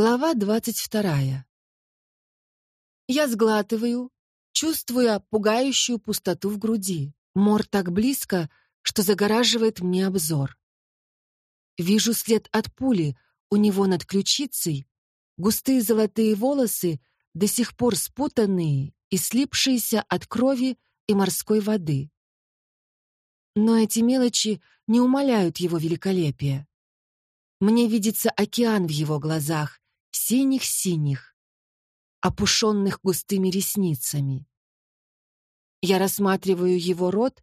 Глава двадцать вторая. Я сглатываю, чувствуя пугающую пустоту в груди. Мор так близко, что загораживает мне обзор. Вижу след от пули у него над ключицей, густые золотые волосы, до сих пор спутанные и слипшиеся от крови и морской воды. Но эти мелочи не умаляют его великолепия. Мне видится океан в его глазах, синих-синих, опушенных густыми ресницами. Я рассматриваю его рот,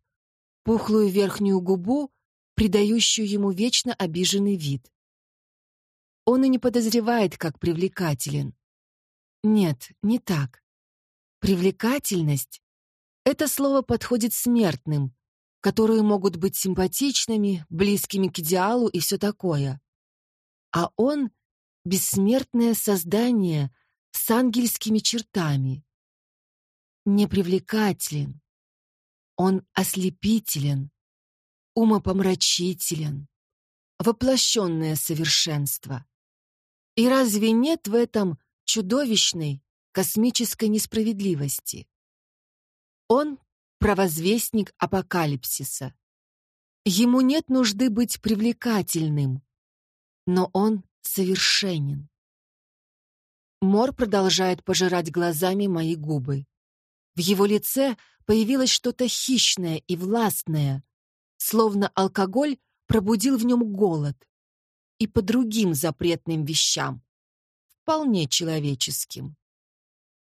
пухлую верхнюю губу, придающую ему вечно обиженный вид. Он и не подозревает, как привлекателен. Нет, не так. Привлекательность — это слово подходит смертным, которые могут быть симпатичными, близкими к идеалу и все такое а он — бессмертное создание с ангельскими чертами. Непривлекателен. Он ослепителен, умопомрачителен, воплощенное совершенство. И разве нет в этом чудовищной космической несправедливости? Он — провозвестник апокалипсиса. Ему нет нужды быть привлекательным, но он совершенен. Мор продолжает пожирать глазами мои губы. В его лице появилось что-то хищное и властное, словно алкоголь пробудил в нем голод. И по другим запретным вещам, вполне человеческим.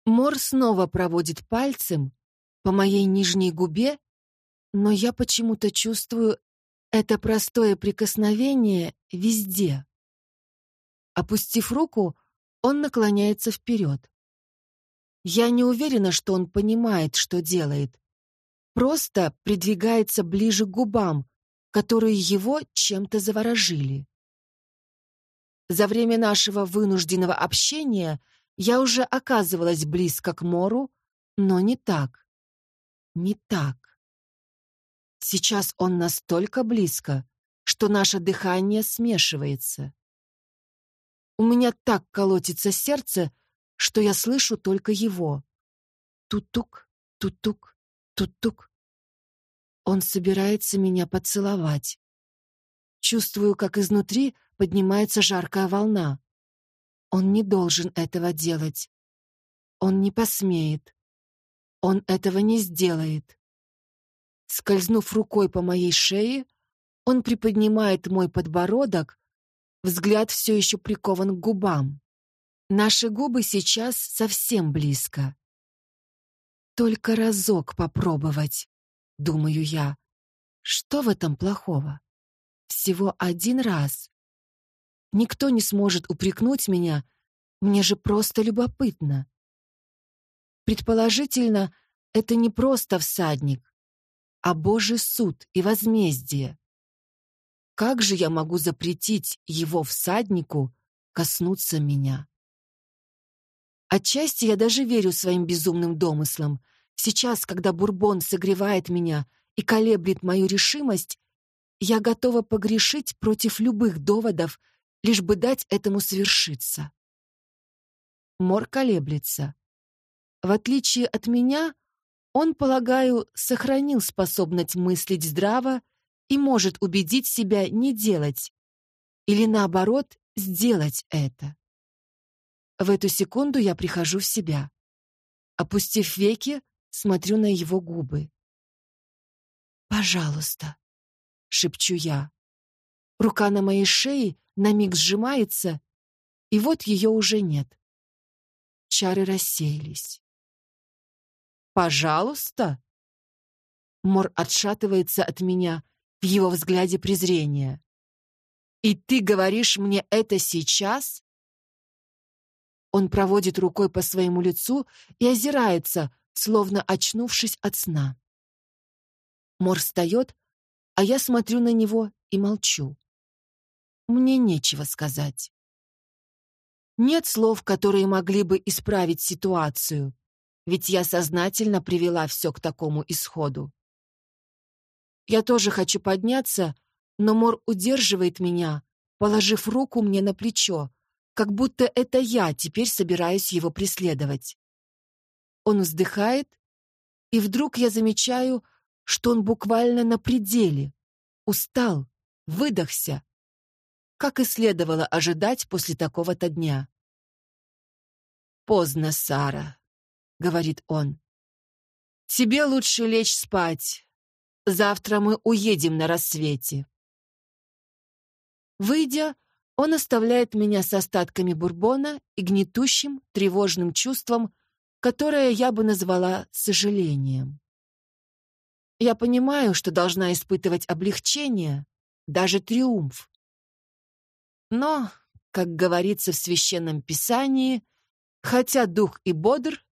Мор снова проводит пальцем по моей нижней губе, но я почему-то чувствую это простое прикосновение везде. Опустив руку, он наклоняется вперед. Я не уверена, что он понимает, что делает. Просто придвигается ближе к губам, которые его чем-то заворожили. За время нашего вынужденного общения я уже оказывалась близко к Мору, но не так. Не так. Сейчас он настолько близко, что наше дыхание смешивается. У меня так колотится сердце, что я слышу только его. Тутук, тутук, тутук. Он собирается меня поцеловать. Чувствую, как изнутри поднимается жаркая волна. Он не должен этого делать. Он не посмеет. Он этого не сделает. Скользнув рукой по моей шее, он приподнимает мой подбородок Взгляд все еще прикован к губам. Наши губы сейчас совсем близко. Только разок попробовать, думаю я. Что в этом плохого? Всего один раз. Никто не сможет упрекнуть меня, мне же просто любопытно. Предположительно, это не просто всадник, а Божий суд и возмездие. Как же я могу запретить его всаднику коснуться меня? Отчасти я даже верю своим безумным домыслам. Сейчас, когда бурбон согревает меня и колеблет мою решимость, я готова погрешить против любых доводов, лишь бы дать этому совершиться. Мор колеблется. В отличие от меня, он, полагаю, сохранил способность мыслить здраво и может убедить себя не делать или, наоборот, сделать это. В эту секунду я прихожу в себя. Опустив веки, смотрю на его губы. «Пожалуйста», — шепчу я. Рука на моей шее на миг сжимается, и вот ее уже нет. Чары рассеялись. «Пожалуйста?» Мор отшатывается от меня, в его взгляде презрение. «И ты говоришь мне это сейчас?» Он проводит рукой по своему лицу и озирается, словно очнувшись от сна. Мор встает, а я смотрю на него и молчу. Мне нечего сказать. Нет слов, которые могли бы исправить ситуацию, ведь я сознательно привела все к такому исходу. Я тоже хочу подняться, но Мор удерживает меня, положив руку мне на плечо, как будто это я теперь собираюсь его преследовать. Он вздыхает, и вдруг я замечаю, что он буквально на пределе, устал, выдохся, как и следовало ожидать после такого-то дня. «Поздно, Сара», — говорит он. «Тебе лучше лечь спать. Завтра мы уедем на рассвете». Выйдя, он оставляет меня с остатками бурбона и гнетущим, тревожным чувством, которое я бы назвала сожалением. Я понимаю, что должна испытывать облегчение, даже триумф. Но, как говорится в Священном Писании, хотя дух и бодр,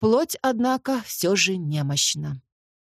плоть, однако, все же немощна.